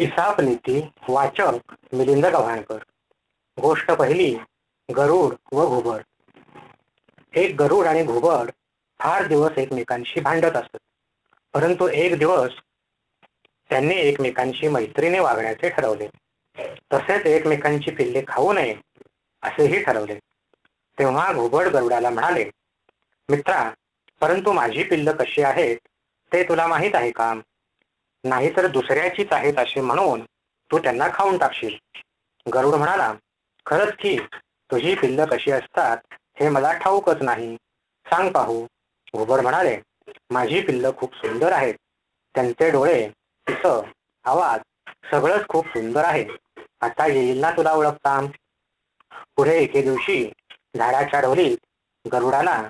इसाप नीती वाचक मिलिंद गव्हाणकर. गोष्ट पहिली गरुड व घुबड. एक गरुड आणि घुबड फार दिवस एकमेकांशी भांडत असत. परंतु एक दिवस त्यांनी एकमेकांशी मैत्रीने वागण्याचे ठरवले. तसेच एकमेकांची पिल्ले खाऊ नये असेही ठरवले. तेव्हा घुबड गरुडाला म्हणाले मित्रा परंतु माझी पिल्ल कशी आहेत ते तुला माहीत आहे का? नाहीतर दुसऱ्याचीच आहेत असे म्हणून तू त्यांना खाऊन टाकशील. गरुड म्हणाला खरंच की तुझी पिल्ल कशी असतात हे मला ठाऊकच नाही. सांग पाहू. घुबड म्हणाले माझी पिल्ल खूप सुंदर आहेत. त्यांचे डोळे पिस आवाज सगळंच खूप सुंदर आहे. आता येईल ना तुला ओळखता पुढे एके दिवशी झाडाच्या ढोलीत गरुडाला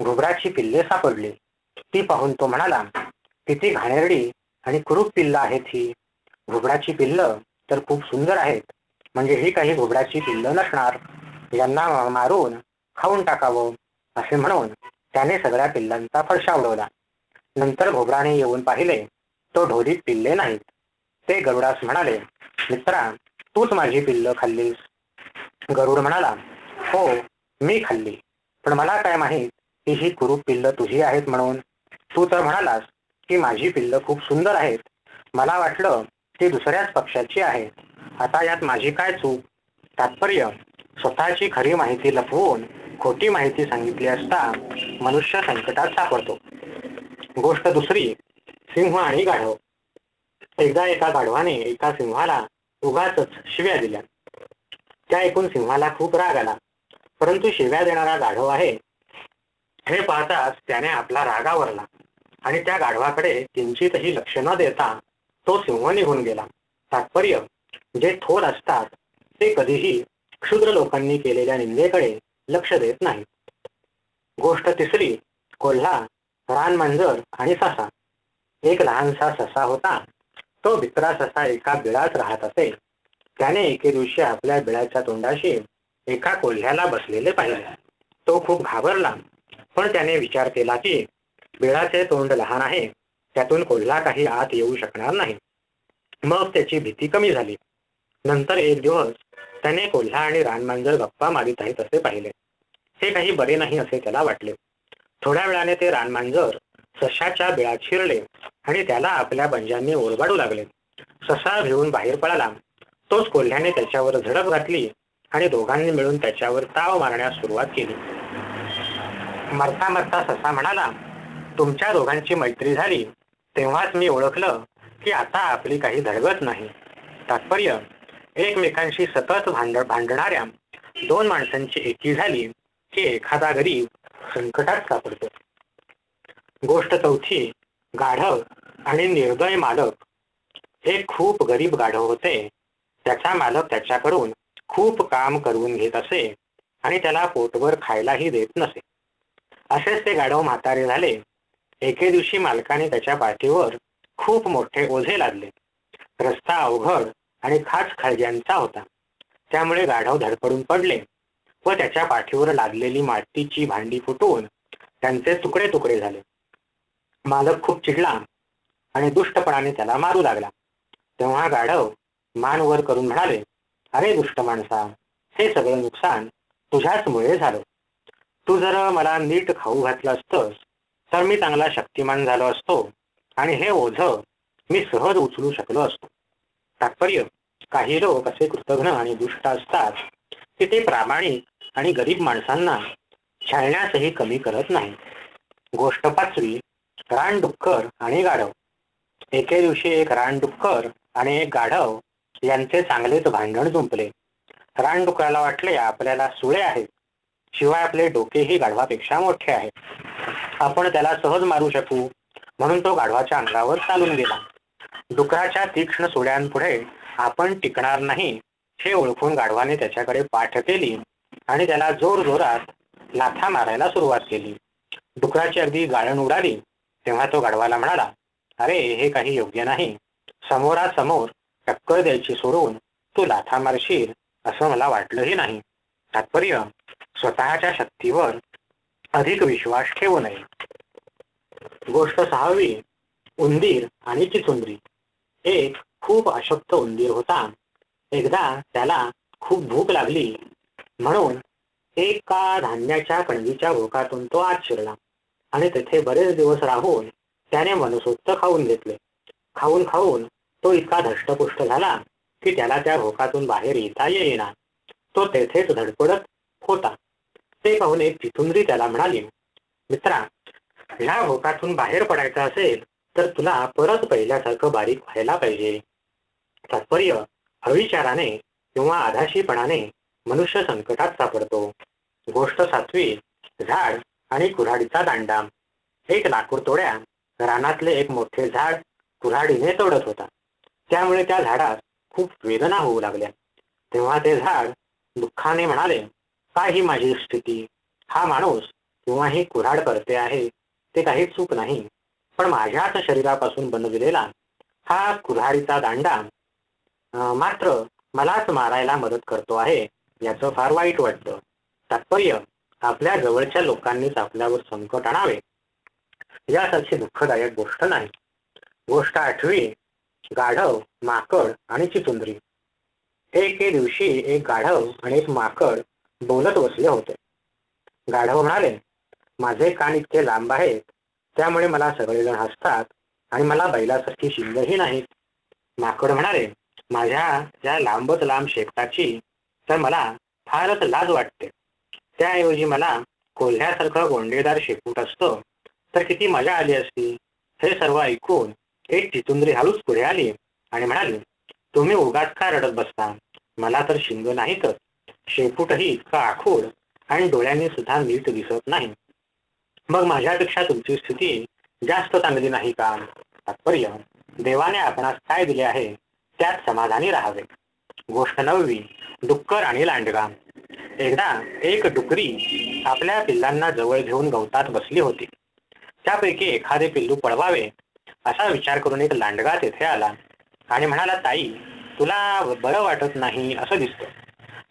घुबराची पिल्ले सापडली. ती पाहून तो म्हणाला किती घाणेरडी आणि कुरूप पिल्ल आहेत ही. घुबडाची पिल्ल तर खूप सुंदर आहेत. म्हणजे ही काही घुबडाची पिल्ल नसणार. यांना मारून खाऊन टाकावं असे म्हणून त्याने सगळ्या पिल्लांचा फडशा उडवला. नंतर घोबराने येऊन पाहिले तो ढोलीत पिल्ले नाहीत. ते गरुडास म्हणाले मित्रा तूच माझी पिल्ल खाल्लीस. गरुड म्हणाला हो मी खाल्ली. पण मला काय माहीत की ही कुरूप पिल्ल तुझी आहेत म्हणून. तू तर म्हणालास की माझी पिल्ल खूप सुंदर आहेत. मला वाटलं ती दुसऱ्याच पक्षाची आहेत. आता यात माझी काय चूक? तात्पर्य स्वतःची खरी माहिती लपवून खोटी माहिती सांगितली असता मनुष्य संकटात सापडतो. गोष्ट दुसरी सिंह आणि गाढव. एकदा एका गाढवाने एका सिंहाला उगाच शिव्या दिल्या. त्या ऐकून सिंहाला खूप राग आला. परंतु शिव्या देणारा गाढव आहे. हे पाहताच त्याने आपला राग आवरला. आणि त्या गाढवाकडे किंचितही लक्ष न देता तो सिंह निघून गेला. तात्पर्य जे थोर असतात ते कधीही क्षुद्र लोकांनी केलेल्या निंदेकडे लक्ष देत नाही गोष्ट तिसरी कोल्हा रान मांजर आणि ससा. एक लहानसा ससा होता. तो बिकरा ससा एका बिळात राहत असे. त्याने एके दिवशी आपल्या बिळाच्या तोंडाशी एका कोल्ह्याला बसलेले पाहिले. तो खूप घाबरला पण त्याने विचार केला की बिळाचे तोंड लहान आहे. त्यातून कोल्हा काही आत येऊ शकणार नाही. मग त्याची भीती कमी झाली. नंतर एक दिवस त्याने कोल्हा आणि रानमांजर गप्पा मारित आहेत असे पाहिले. हे काही बरे नाही असे त्याला वाटले. थोड्या वेळाने ते रानमांजर सशाच्या बिळात शिरले आणि त्याला आपल्या बंजांनी ओरबाडू लागले. ससा भिवून बाहेर पळाला. तोच कोल्ह्याने त्याच्यावर झडप घातली आणि दोघांनी मिळून त्याच्यावर ताव मारण्यास सुरुवात केली. मरता मरता ससा म्हणाला तुमच्या दोघांची मैत्री झाली तेव्हाच मी ओळखलं की आता आपली काही धडगत नाही. तात्पर्य एकमेकांशी सतत भांड भांडणाऱ्या दोन माणसांची एकी झाली की एखादा गरीब संकटात सापडतो. गोष्ट चौथी गाढव आणि निर्दय मालक. हे खूप गरीब गाढव होते. त्याचा मालक त्याच्याकडून खूप काम करून घेत असे आणि त्याला पोटभर खायलाही देत नसे. असेच ते गाढव म्हातारे झाले. एके दिवशी मालकाने त्याच्या पाठीवर खूप मोठे ओझे लादले. रस्ता अवघड आणि खास खळग्यांचा होता. त्यामुळे गाढव धडपडून पडले व त्याच्या पाठीवर लादलेली मातीची भांडी फुटून त्यांचे तुकडे तुकडे झाले. मालक खूप चिडला आणि दुष्टपणाने त्याला मारू लागला. तेव्हा गाढव मान वर करून म्हणाले अरे दुष्ट माणसा हे सगळं नुकसान तुझ्याच मुळे झालं. तू जर मला नीट खाऊ घातलं असतंस तर मी चांगला शक्तिमान झालो असतो आणि हे ओझ मी सहज उचलू शकलो असतो. तात्पर्य काही लोक असे कृतघ्न आणि दुष्ट असतात की ते प्रामाणिक आणि गरीब माणसांना छळण्यासही कमी करत नाही गोष्ट पाचवी रानडुक्कर आणि गाढव. एके दिवशी एक रानडुक्कर आणि एक गाढव यांचे चांगलेच भांडण जुंपले. रानडुकराला वाटले आपल्याला सुळे आहेत. शिवाय आपले डोकेही गाढवापेक्षा मोठे आहेत. आपण त्याला सहज मारू शकू. म्हणून तो गाढवाच्या अंगावर चालून गेला. डुकराच्या तीक्ष्ण सुड्यांपुढे आपण टिकणार नाही हे ओळखून गाढवाने त्याच्याकडे पाठ केली आणि त्याला जोर जोरात लाथा मारायला सुरुवात केली. डुकराची अगदी गाळण उडाली तेव्हा तो गाढवाला म्हणाला अरे हे काही योग्य नाही. समोरासमोर टक्कर द्यायची सोडून तू लाथा मारशील असं मला वाटलंही नाही. तात्पर्य स्वतःच्या शक्तीवर अधिक विश्वास ठेवू नये. गोष्ट सहावी उंदीर आणि चिचुंदरी. एक खूप अशक्त उंदीर होता. एकदा त्याला खूप भूक लागली. म्हणून एका धान्याच्या कणगीच्या भोकातून तो आत शिरला. आणि तेथे बरेच दिवस राहून त्याने मनसोक्त खाऊन घेतले. खाऊन खाऊन तो इतका धष्टपुष्ट झाला की त्याला त्या भोकातून बाहेर येता येईना. तो तेथेच धडपडत होता. ते पाहून एक चितुंद्री त्याला म्हणाली मित्रा ह्या भोकातून बाहेर पडायचं असेल तर तुला परत पहिल्यासारखं बारीक व्हायला पाहिजे. तात्पर्य अविचाराने किंवा आधाशीपणाने मनुष्य संकटात सापडतो. गोष्ट सातवी झाड आणि कुऱ्हाडीचा दांडा. एक लाकूड तोड्या रानातले एक मोठे झाड कुऱ्हाडीने तोडत होता. त्यामुळे त्या झाडास खूप वेदना होऊ लागल्या. तेव्हा ते झाड दुःखाने म्हणाले काय ही माझी स्थिती. हा माणूस किंवा हे कुऱ्हाड करते आहे ते काही चूक नाही. पण माझ्याच शरीरापासून बनविलेला हा कुऱ्हाडीचा दांडा मात्र मलाच मारायला मदत करतो आहे याचं फार वाईट वाटतं. तात्पर्य आपल्या जवळच्या लोकांनीच आपल्यावर संकट आणावे. यासारखी दुःखदायक गोष्ट नाही. गोष्ट आठवी गाढव माकड आणि चितुंद्री. एके दिवशी एक गाढव आणि एक माकड बोलत बसले होते. गाढव म्हणाले माझे कान इतके लांब आहेत त्यामुळे मला सगळेजण हसतात आणि मला बैलासारखी शिंगही नाहीत. माकड म्हणाले माझ्या या लांबच लांब शेपटाची तर मला फारच लाज वाटते. त्याऐवजी मला कोल्ह्यासारखं गोंडेदार शेपूट असतं तर किती मजा आली असती. हे सर्व ऐकून एक चितुंद्री हळूच पुढे आली आणि म्हणाली तुम्ही उगाच का रडत बसता? मला तर शिंग नाहीतच. शेपूटही इतका आखूड आणि डोळ्यांनी सुद्धा नीट दिसत नाही. मग माझ्यापेक्षा तुमची स्थिती जास्त चांगली नाही का? तात्पर्य देवाने आपणास काय दिले आहे त्यात समाधानी राहावे. गोष्ट नववी डुक्कर आणि लांडगा. एकदा एक डुकरी आपल्या पिल्लांना जवळ घेऊन गवतात बसली होती. त्यापैकी एखादे पिल्लू पळवावे असा विचार करून एक लांडगा तेथे आला आणि म्हणाला ताई तुला बरं वाटत नाही असं दिसतं.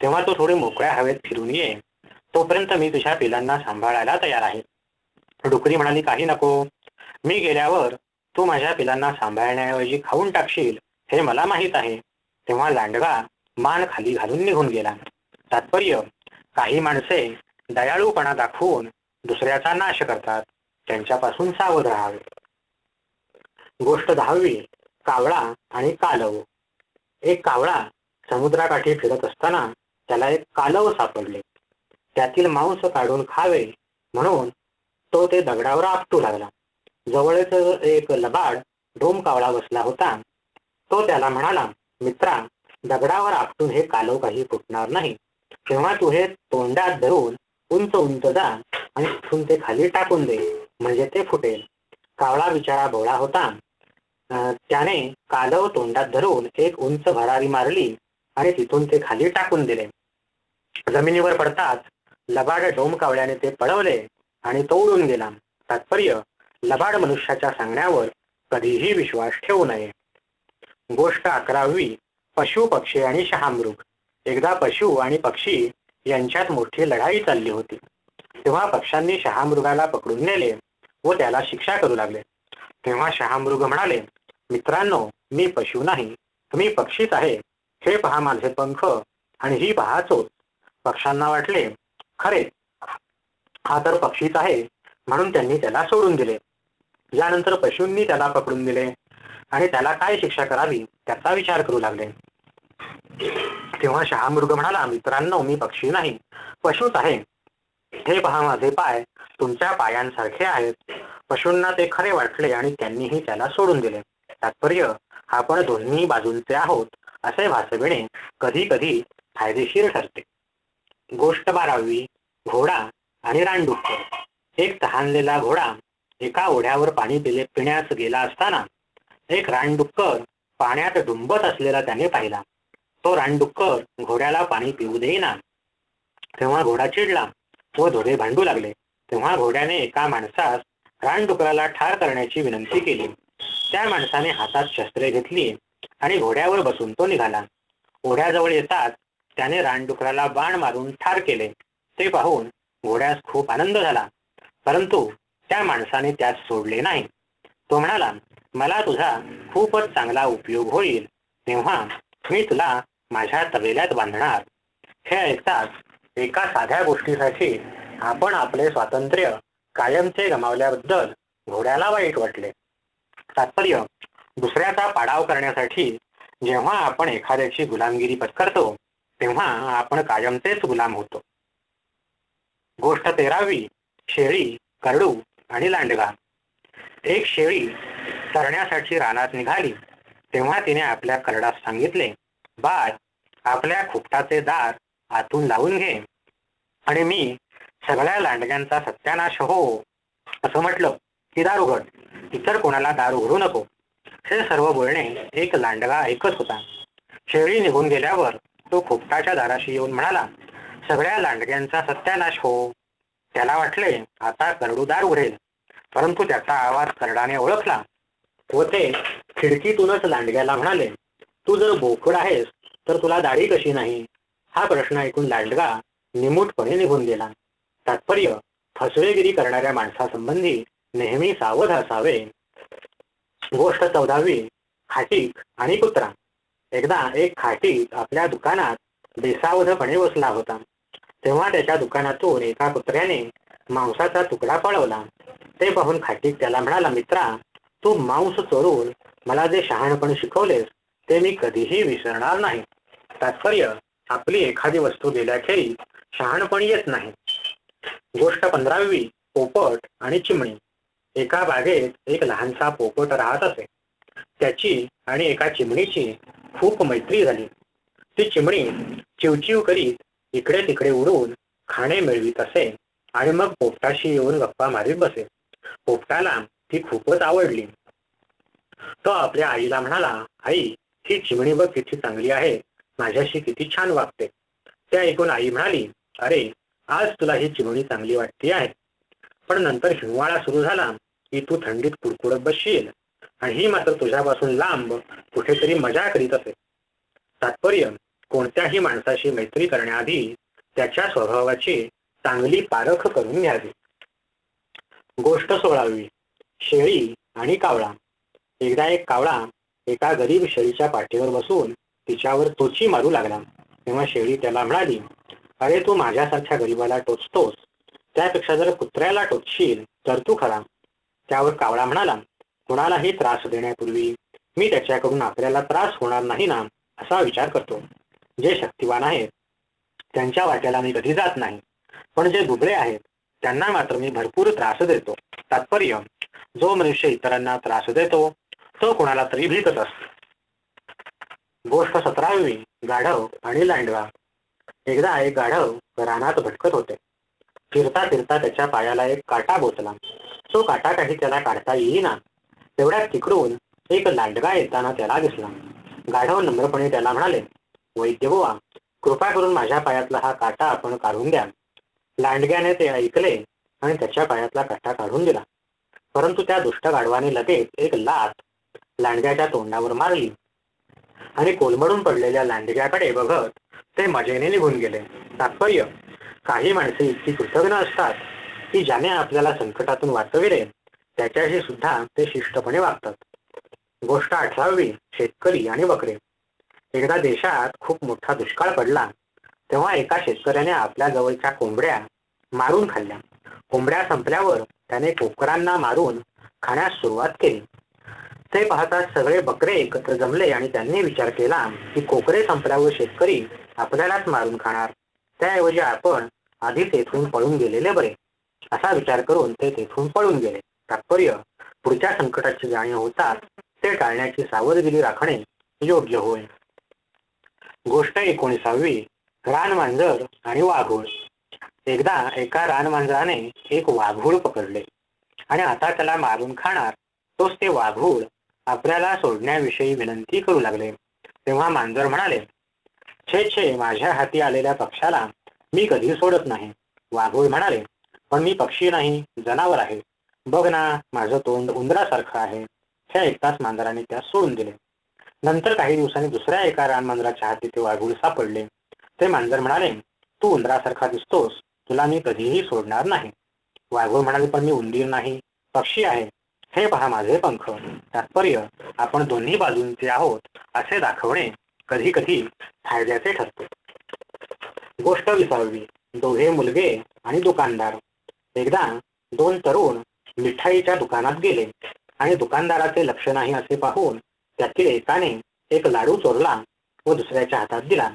तेव्हा तो थोडे मोकळ्या हवेत फिरून ये तोपर्यंत मी तुझ्या पिलांना सांभाळायला तयार आहे. डुकरी म्हणाली काही नको. मी गेल्यावर तू माझ्या पिलांना सांभाळण्याऐवजी खाऊन टाकशील हे मला माहीत आहे. तेव्हा लांडगा मान खाली घालून निघून गेला. तात्पर्य काही माणसे दयाळूपणा दाखवून दुसऱ्याचा नाश करतात. त्यांच्यापासून सावध राहावे. गोष्ट दहावी कावळा आणि कालव. एक कावळा समुद्राकाठी फिरत असताना त्याला एक कालव सापडले. त्यातील मांस काढून खावे म्हणून तो ते दगडावर आपटू लागला. जवळच एक लबाड डोम कावळा बसला होता. तो त्याला म्हणाला मित्रा दगडावर आपटून हे कालव काही फुटणार नाही. तेव्हा तू हे तोंडात धरून उंच उंच जा आणि तिथून ते खाली टाकून दे म्हणजे ते फुटेल. कावळा बिचारा भोळा होता. त्याने कालव तोंडात धरून एक उंच भरारी मारली. आणि तिथून ते खाली टाकून दिले. जमिनीवर पडताच लबाड डोमकावल्याने ते पळवले आणि तो उडून गेला. तात्पर्य लबाड मनुष्याच्या सांगण्यावर कधीही विश्वास ठेवू नये. गोष्ट अकरावी पशु पक्षी आणि शहामृग. एकदा पशु आणि पक्षी यांच्यात मोठी लढाई चालली होती. तेव्हा पक्ष्यांनी शहामृगाला पकडून नेले व त्याला शिक्षा करू लागले. तेव्हा शहामृग म्हणाले मित्रांनो मी पशु नाही. मी पक्षीच आहे. हे पहा माझे पंख आणि ही पहा चोच. पक्ष्यांना वाटले खरे हा तर पक्षीच आहे म्हणून त्यांनी त्याला सोडून दिले. यानंतर पशूंनी त्याला पकडून दिले आणि त्याला काय शिक्षा करावी त्याचा विचार करू लागले. तेव्हा शहामृग म्हणाला मित्रांनो मी पक्षी नाही पशूच आहे. हे पहा माझे पाय तुमच्या पायांसारखे आहेत. पशूंना ते खरे वाटले आणि त्यांनीही त्याला सोडून दिले. तात्पर्य आपण दोन्ही बाजूंचे आहोत. असे भासविणे कधी कधी फायदेशीर ठरते. गोष्ट बारावी घोडा आणि रानडुक्कर एक तहानलेला घोडा एका ओढ्यावर पाणी पिले पिण्यास गेला असताना एक रानडुक्कर पाण्यात डुंबत असलेला त्याने पाहिला. तो रानडुक्कर घोड्याला पाणी पिऊ देईना. तेव्हा घोडा चिडला व धोडे भांडू लागले. तेव्हा घोड्याने एका माणसास रानडुकराला ठार करण्याची विनंती केली. त्या माणसाने हातात शस्त्रे घेतली. आणि घोड्यावर बसून तो निघाला. घोड्याजवळ येताच त्याने रानडुकराला बाण मारून ठार केले. ते पाहून घोड्यास खूप आनंद झाला. परंतु त्या माणसाने त्यास सोडले नाही. तो म्हणाला मला तुझा खूपच चांगला उपयोग होईल. तेव्हा मी तुला माझ्या तबेल्यात बांधणार. हे ऐकताच एका साध्या गोष्टीसाठी आपण आपले स्वातंत्र्य कायमचे गमावल्याबद्दल घोड्याला वाईट वाटले. तात्पर्य दुसऱ्याचा पाडाव करण्यासाठी जेव्हा आपण एखाद्याची गुलामगिरी पत्करतो तेव्हा आपण कायमचेच गुलाम होतो. गोष्ट तेरावी शेळी करडू आणि लांडगा. एक शेळी चरण्यासाठी रानात निघाली तेव्हा तिने आपल्या करडास सांगितले बाळ आपल्या खुपटाचे दार आतून लावून घे आणि मी सगळ्या लांडग्यांचा सत्यानाश हो. असं म्हटलं की दार उघड. इतर कोणाला दार उघडू नको. हे सर्व बोलणे एक लांडगा ऐकत होता. शेळी निघून गेल्यावर तो खोपटाच्या दाराशी येऊन म्हणाला सगळ्या लांडग्यांचा सत्यानाश हो. त्याला वाटले आता करडूदार उघडेल परंतु त्याचा आवाज करडाने ओळखला. व ते खिडकीतूनच लांडग्याला म्हणाले तू जर बोकड आहेस तर तुला दाढी कशी नाही? हा प्रश्न ऐकून लांडगा निमूटपणे निघून गेला. तात्पर्य फसवेगिरी करणाऱ्या माणसासंबंधी नेहमी सावध असावे. गोष्ट चौदावी खाटीक आणि कुत्रा. एकदा एक खाटीक आपल्या दुकानात बेसावधपणे बसला होता. तेव्हा त्याच्या दुकानातून एका कुत्र्याने मांसाचा तुकडा पळवला. ते पाहून खाटीक त्याला म्हणाला मित्रा तू मांस चोरून मला जे शहाणपण शिकवलेस ते मी कधीही विसरणार नाही. तात्पर्य आपली एखादी वस्तू गेल्याखेरी शहाणपण येत नाही. गोष्ट पंधरावी पोपट आणि चिमणी. एका बागेत एक लहानसा पोपट राहत असे. त्याची आणि एका चिमणीची खूप मैत्री झाली. ती चिमणी चिवचिव करीत इकडे तिकडे उडून खाणे मिळवीत असे आणि मग पोपटाशी येऊन गप्पा मारीत बसे. पोपटाला ती खूपच आवडली. तो आपल्या आईला म्हणाला आई ही चिमणी बघ किती चांगली आहे. माझ्याशी किती छान वागते. ते ऐकून आई म्हणाली अरे आज तुला ही चिमणी चांगली वाटते आहे पण नंतर हिवाळा सुरू झाला. की तू थंडीत कुडकुडत बसशील. आणि ही मात्र तुझ्यापासून लांब कुठेतरी मजा करीत असे. तात्पर्य कोणत्याही माणसाशी मैत्री करण्याआधी त्याच्या स्वभावाची चांगली पारख करून घ्यावी. गोष्ट सोळावी शेळी आणि कावळा. एकदा एक कावळा एका गरीब शेळीच्या पाठीवर बसून तिच्यावर तोची मारू लागला. तेव्हा शेळी त्याला म्हणाली अरे तू माझ्यासारख्या गरीबाला टोचतोस. त्यापेक्षा जर कुत्र्याला टोचशील तर तू खरा. त्यावर कावळा म्हणाला कुणालाही त्रास देण्यापूर्वी मी त्याच्याकडून आपल्याला त्रास होणार नाही ना असा विचार करतो. जे शक्तिवान आहेत त्यांच्या वाट्याला मी कधी जात नाही. पण जे दुबळे आहेत त्यांना मात्र मी भरपूर त्रास देतो. तात्पर्य जो मनुष्य इतरांना त्रास देतो तो कोणाला तरी भीतच असतो. गोष्ट सतरावी गाढव आणि लांडवा. एकदा एक गाढव रानात भटकत होते. फिरता फिरता त्याच्या पायाला एक काटा बोचला तो काटा काही त्याला काढता येईना. तेवढ्यात तिकडून एक लांडगा येताना त्याला दिसला. गाढव नम्रपणे त्याला म्हणाले वैद्य बुवा कृपा करून माझ्या पायातला हा काटा आपण काढून द्या. लांडग्याने ते ऐकले आणि त्याच्या पायातला काटा काढून दिला. परंतु त्या दुष्ट गाढवाने लगेच एक लात लांडग्याच्या तोंडावर मारली. आणि कोलमडून पडलेल्या लांडग्याकडे बघत ते मजेने निघून गेले. तात्पर्य काही माणसे इतकी कृतज्ञ असतात की ज्याने आपल्याला संकटातून वाचविले त्याच्याशी सुद्धा ते शिष्टपणे वागतात. गोष्ट अठरावी शेतकरी आणि बकरे एकदा देशात खूप मोठा दुष्काळ पडला तेव्हा एका शेतकऱ्याने आपल्या जवळच्या कोंबड्या मारून खाल्ल्या. कोंबड्या संपल्यावर त्याने कोकरांना मारून खाण्यास सुरुवात केली. ते पाहता सगळे बकरे एकत्र जमले आणि त्यांनी विचार केला की कोकरे संपल्यावर शेतकरी आपल्यालाच मारून खाणार. त्याऐवजी आपण आधी तेथून पळून गेलेले बरे. असा विचार करून ते तेथून पळून गेले. तात्पर्य पुढच्या संकटाची जाणीव होताच ते टाळण्याची सावधगिरी राखणे योग्य होय. गोष्ट एकोणीसावी रान मांजर आणि वाघूळ. एकदा एका रान मांजराने एक वाघूळ पकडले आणि आता त्याला मारून खाणार तोच ते वाघूळ आपल्याला सोडण्याविषयी विनंती करू लागले. तेव्हा मांजर म्हणाले छे छे माझ्या हाती आलेल्या पक्षाला मी कधी सोडत नाही. वाघोळ म्हणाले पण मी पक्षी नाही जनावर आहे. बघ ना माझं तोंड उंदरासारखं आहे. हे ऐकताच मांजराने त्यास सोडून दिले. नंतर काही दिवसांनी दुसऱ्या एका रानमांजराच्या हाती ते वाघूळ सापडले. ते मांजर म्हणाले तू उंदरासारखा दिसतोस. तुला मी कधीही सोडणार नाही. वाघूळ म्हणाले पण मी उंदीर नाही पक्षी आहे. हे पहा माझे पंख. तात्पर्य आपण दोन्ही बाजूंचे आहोत असे दाखवणे कधी कधी फायद्याचे ठरते. गोष्ट विसावी दोघे मुलगे आणि दुकानदार. एकदा दोन तरुण मिठाईच्या दुकानात गेले आणि दुकानदाराचे लक्ष नाही असे पाहून त्यातील एकाने एक लाडू चोरला व दुसऱ्याच्या हातात दिला.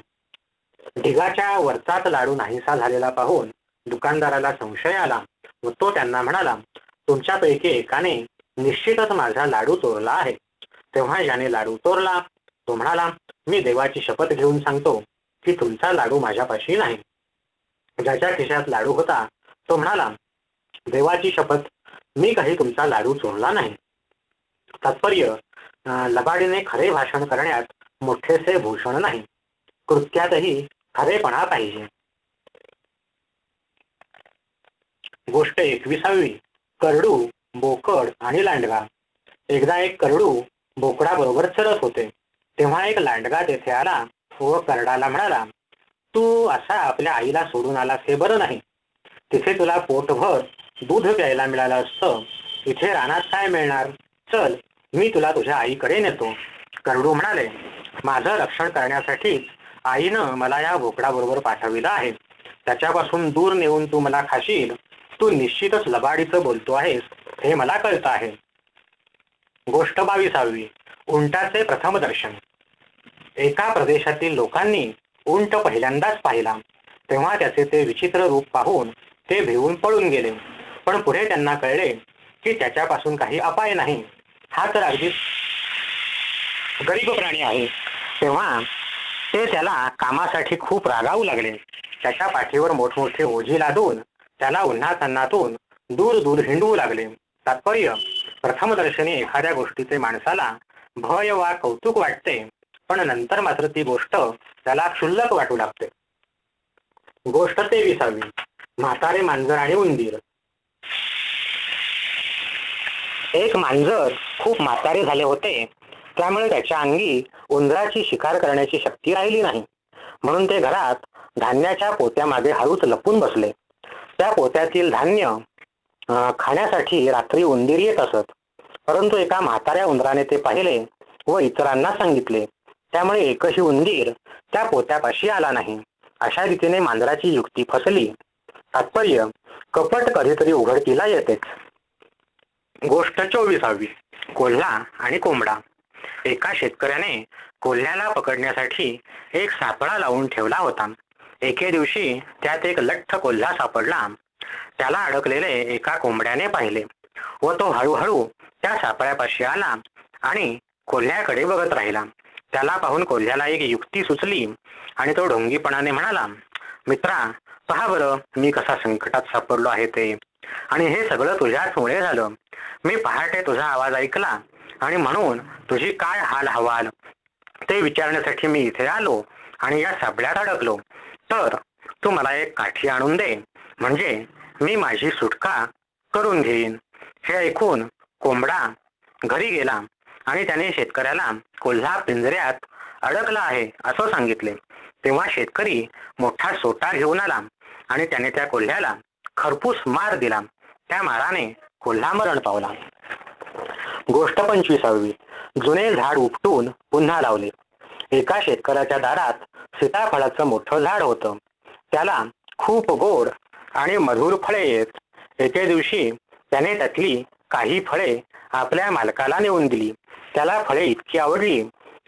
ढिगाच्या वरचाच लाडू नाहीसा झालेला पाहून दुकानदाराला संशय आला व तो त्यांना म्हणाला तुमच्यापैकी एकाने निश्चितच माझा लाडू चोरला आहे. तेव्हा ज्याने लाडू चोरला तो म्हणाला मी देवाची शपथ घेऊन सांगतो की तुमचा लाडू माझ्यापाशी नाही. ज्याच्या खिशात लाडू होता तो म्हणाला देवाची शपथ मी काही तुमचा लाडू चोरला नाही. तात्पर्य लबाडीने खरे भाषण करण्यात मोठेसे भूषण नाही. कृत्यातही खरेपणा पाहिजे. गोष्ट एकविसावी करडू बोकड आणि लांडगा. एकदा एक करडू बोकडा बरोबर चरत होते. तेव्हा एक लांडगा तेथे आला व करडाला म्हणाला तू असा आपल्या आईला सोडून आलास हे बरं नाही. तिथे तुला पोटभर दूध प्यायला मिळालं असतं. इथे रानात काय मिळणार? चल मी तुला तुझ्या आईकडे नेतो. करडू म्हणाले माझं रक्षण करण्यासाठीच आईनं मला या बोकडाबरोबर पाठविलं आहे. त्याच्यापासून दूर नेऊन तू मला खाशील. तू निश्चितच लबाडीचं बोलतो आहेस हे मला कळतं आहे. गोष्ट बावीसावी उंटाचे प्रथम दर्शन. एका प्रदेशातील लोकांनी उंट पहिल्यांदाच पाहिला. तेव्हा त्याचे ते विचित्र रूप पाहून ते भिवून पळून गेले. पण पुढे त्यांना कळले की त्याच्यापासून काही अपाय नाही. हा तर अगदी गरीब प्राणी आहे. तेव्हा ते त्याला कामासाठी खूप रागावू लागले. त्याच्या पाठीवर मोठमोठे ओझी लादून त्याला उन्हातान्हातून दूर दूर हिंडवू लागले. तात्पर्य प्रथमदर्शनी एखाद्या गोष्टीचे माणसाला भय वा कौतुक वाटते. पण नंतर मात्र ती गोष्ट त्याला क्षुल्लक वाटू लागते. गोष्ट तेविसावी. म्हातारे मांजर आणि उंदीर. एक मांजर खूप म्हातारे झाले होते त्यामुळे त्याच्या अंगी उंदराची शिकार करण्याची शक्ती राहिली नाही. म्हणून ते घरात धान्याच्या पोत्यामागे हळूच लपून बसले. त्या पोत्यातील धान्य खाण्यासाठी रात्री उंदीर येत असत. परंतु एका म्हाताऱ्या उंदराने ते पाहिले व इतरांना सांगितले त्यामुळे एकही उंदीर त्या पोत्यापाशी आला नाही. अशा रीतीने मांजराची युक्ती फसली. तात्पर्य कपट कधीतरी उघडकीला येतेच गोष्ट चोवीसावी कोल्हा आणि कोंबडा. एका शेतकऱ्याने कोल्ह्याला पकडण्यासाठी एक सापळा लावून ठेवला होता. एके दिवशी त्यात एक लठ्ठ कोल्हा सापडला. त्याला अडकलेले एका कोंबड्याने पाहिले व तो हळूहळू त्या सापळ्यापाशी आला आणि कोल्ह्याकडे बघत राहिला. त्याला पाहून कोल्ह्याला एक युक्ती सुचली आणि तो ढोंगीपणाने म्हणाला मित्रा पहा बरं मी कसा संकटात सापडलो आहे ते. आणि हे सगळं तुझ्याचमुळे झालं. मी पहाटे तुझा आवाज ऐकला आणि म्हणून तुझी काय हाल हवाल ते विचारण्यासाठी मी इथे आलो आणि या साबळ्यात अडकलो. तर तू मला एक काठी आणून दे. म्हणजे मी माझी सुटका करून घेईन. हे ऐकून कोंबडा घरी गेला. आणि त्याने शेतकऱ्याला कोल्हा पिंजऱ्यात अडकला आहे असं सांगितले. तेव्हा शेतकरी मोठा सोटा घेऊन आला आणि त्याने त्या कोल्ह्याला खरपूस मार दिला. त्या माराने कोल्हा मरण पावला. गोष्ट पंचवीसावी. जुने झाड उपटून पुन्हा लावले. एका शेतकऱ्याच्या दारात सीताफळाचं मोठं झाड होतं. त्याला खूप गोड आणि मधुर फळे येत. एके दिवशी त्याने त्यातली काही फळे आपल्या मालकाला नेऊन दिली. त्याला फळे इतकी आवडली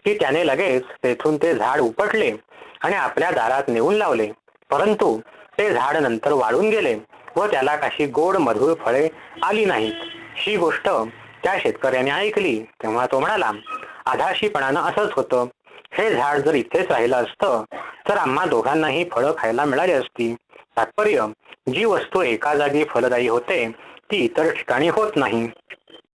की त्याने लगेच तेथून ते झाड उपटले आणि आपल्या दारात नेऊन लावले. परंतु ते झाड नंतर वाळून गेले व त्याला काही गोड मधुर फळे आली नाहीत. ही गोष्ट त्या शेतकऱ्याने ऐकली तेव्हा तो म्हणाला आधाशीपणानं असंच होतं. हे झाड जर इथेच राहिलं असतं तर आम्हा दोघांनाही फळं खायला मिळाली असती. तात्पर्य जी वस्तू एका जागी फलदायी होते ती इतर ठिकाणी होत नाही.